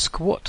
squat.